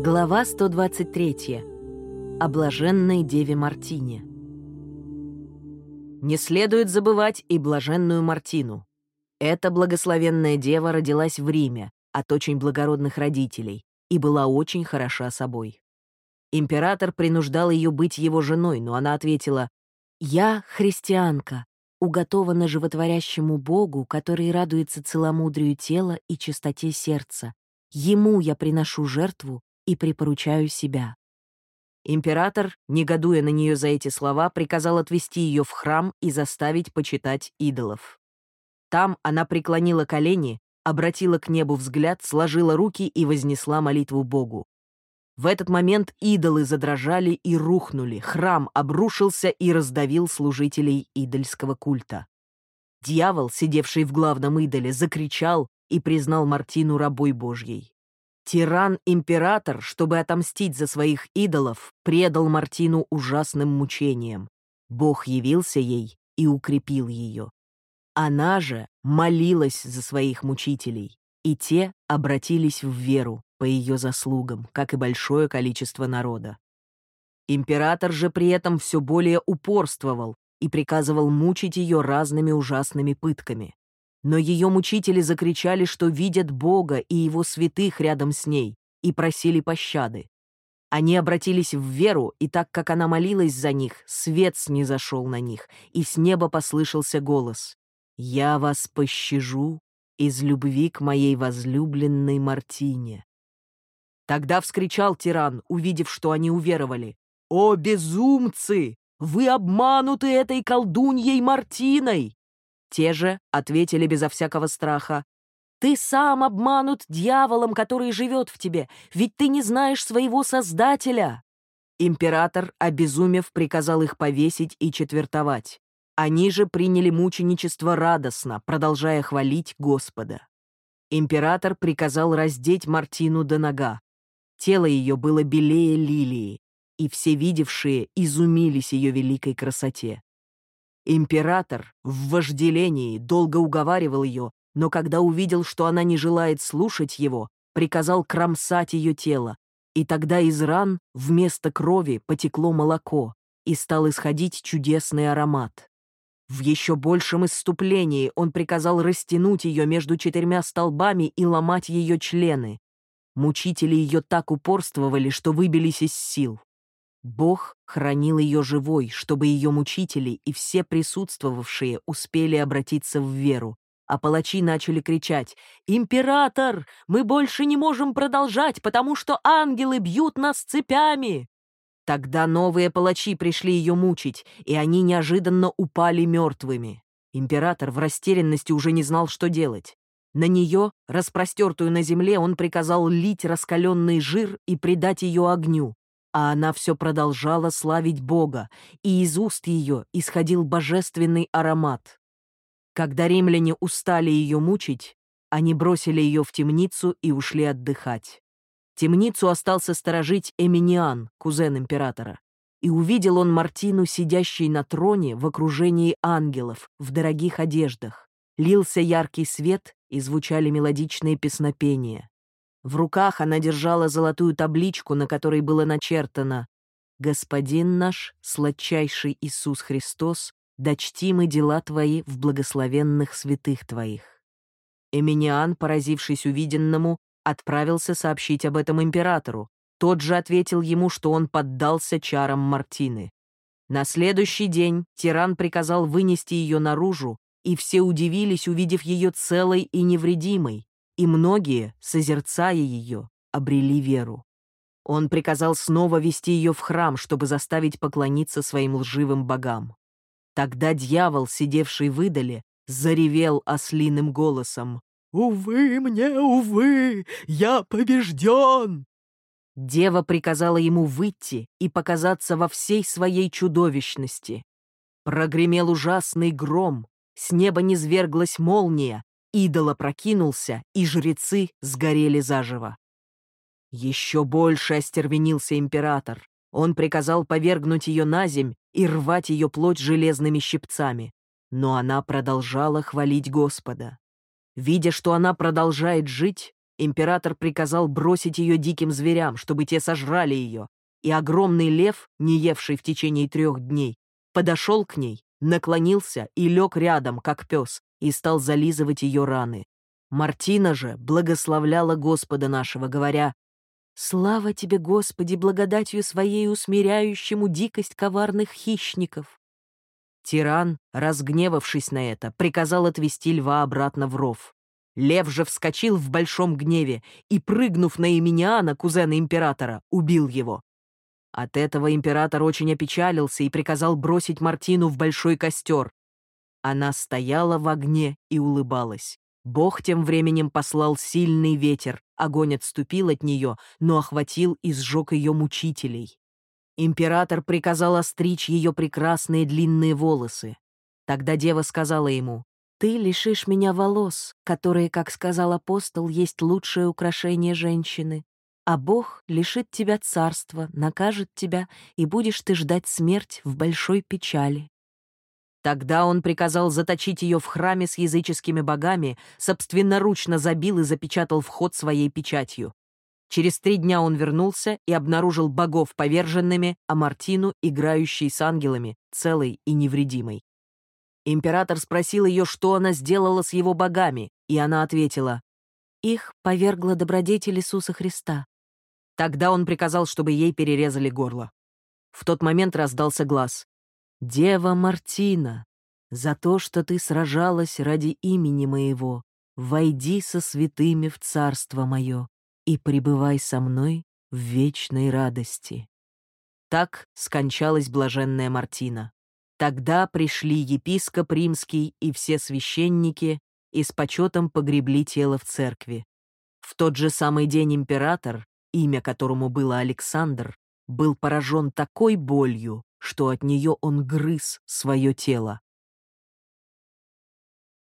Глава 123. О блаженной Деве Мартине. Не следует забывать и блаженную Мартину. Эта благословенная дева родилась в Риме от очень благородных родителей и была очень хороша собой. Император принуждал ее быть его женой, но она ответила «Я христианка, уготована животворящему Богу, который радуется целомудрию тела и чистоте сердца. Ему я приношу жертву и припоручаю себя». Император, негодуя на нее за эти слова, приказал отвести ее в храм и заставить почитать идолов. Там она преклонила колени, обратила к небу взгляд, сложила руки и вознесла молитву Богу. В этот момент идолы задрожали и рухнули, храм обрушился и раздавил служителей идольского культа. Дьявол, сидевший в главном идоле, закричал и признал Мартину рабой Божьей. Тиран-император, чтобы отомстить за своих идолов, предал Мартину ужасным мучениям. Бог явился ей и укрепил ее. Она же молилась за своих мучителей, и те обратились в веру по ее заслугам, как и большое количество народа. Император же при этом все более упорствовал и приказывал мучить ее разными ужасными пытками. Но ее мучители закричали, что видят Бога и его святых рядом с ней, и просили пощады. Они обратились в веру, и так как она молилась за них, свет снизошел на них, и с неба послышался голос «Я вас пощажу из любви к моей возлюбленной Мартине». Тогда вскричал тиран, увидев, что они уверовали. «О, безумцы! Вы обмануты этой колдуньей Мартиной!» Те же ответили безо всякого страха. «Ты сам обманут дьяволом, который живет в тебе, ведь ты не знаешь своего Создателя!» Император, обезумев, приказал их повесить и четвертовать. Они же приняли мученичество радостно, продолжая хвалить Господа. Император приказал раздеть Мартину до нога. Тело ее было белее лилии, и все видевшие изумились ее великой красоте. Император в вожделении долго уговаривал ее, но когда увидел, что она не желает слушать его, приказал кромсать ее тело, и тогда из ран вместо крови потекло молоко, и стал исходить чудесный аромат. В еще большем исступлении он приказал растянуть ее между четырьмя столбами и ломать ее члены. Мучители ее так упорствовали, что выбились из сил. Бог хранил ее живой, чтобы ее мучители и все присутствовавшие успели обратиться в веру, а палачи начали кричать «Император! Мы больше не можем продолжать, потому что ангелы бьют нас цепями!» Тогда новые палачи пришли ее мучить, и они неожиданно упали мертвыми. Император в растерянности уже не знал, что делать. На нее, распростертую на земле, он приказал лить раскаленный жир и придать ее огню, а она все продолжала славить Бога, и из уст ее исходил божественный аромат. Когда римляне устали ее мучить, они бросили ее в темницу и ушли отдыхать. Темницу остался сторожить Эминиан, кузен императора. И увидел он Мартину, сидящей на троне в окружении ангелов, в дорогих одеждах. Лился яркий свет, и звучали мелодичные песнопения. В руках она держала золотую табличку, на которой было начертано «Господин наш, сладчайший Иисус Христос, дочти мы дела Твои в благословенных святых Твоих». Эминиан, поразившись увиденному, отправился сообщить об этом императору. Тот же ответил ему, что он поддался чарам Мартины. На следующий день тиран приказал вынести ее наружу, и все удивились, увидев ее целой и невредимой и многие, созерцая ее, обрели веру. Он приказал снова вести ее в храм, чтобы заставить поклониться своим лживым богам. Тогда дьявол, сидевший в идоле, заревел ослиным голосом. «Увы мне, увы, я побежден!» Дева приказала ему выйти и показаться во всей своей чудовищности. Прогремел ужасный гром, с неба низверглась молния, идол опрокинулся, и жрецы сгорели заживо. Еще больше остервенился император. Он приказал повергнуть ее на земь и рвать ее плоть железными щипцами. Но она продолжала хвалить Господа. Видя, что она продолжает жить, император приказал бросить ее диким зверям, чтобы те сожрали ее, и огромный лев, не евший в течение трех дней, подошел к ней, наклонился и лег рядом, как пес, и стал зализывать ее раны. Мартина же благословляла Господа нашего, говоря, «Слава тебе, Господи, благодатью своей усмиряющему дикость коварных хищников!» Тиран, разгневавшись на это, приказал отвести льва обратно в ров. Лев же вскочил в большом гневе и, прыгнув на Эминиана, кузена императора, убил его. От этого император очень опечалился и приказал бросить Мартину в большой костер. Она стояла в огне и улыбалась. Бог тем временем послал сильный ветер, огонь отступил от нее, но охватил и сжег ее мучителей. Император приказал остричь ее прекрасные длинные волосы. Тогда дева сказала ему, «Ты лишишь меня волос, которые, как сказал апостол, есть лучшее украшение женщины а Бог лишит тебя царства, накажет тебя, и будешь ты ждать смерть в большой печали». Тогда он приказал заточить ее в храме с языческими богами, собственноручно забил и запечатал вход своей печатью. Через три дня он вернулся и обнаружил богов поверженными, а Мартину, играющей с ангелами, целой и невредимой. Император спросил ее, что она сделала с его богами, и она ответила, «Их повергла добродетель Иисуса Христа. Тогда он приказал, чтобы ей перерезали горло. В тот момент раздался глаз. «Дева Мартина, за то, что ты сражалась ради имени моего, войди со святыми в царство мое и пребывай со мной в вечной радости». Так скончалась блаженная Мартина. Тогда пришли епископ римский и все священники и с почетом погребли тело в церкви. В тот же самый день император, имя которому было Александр, был поражен такой болью, что от нее он грыз свое тело.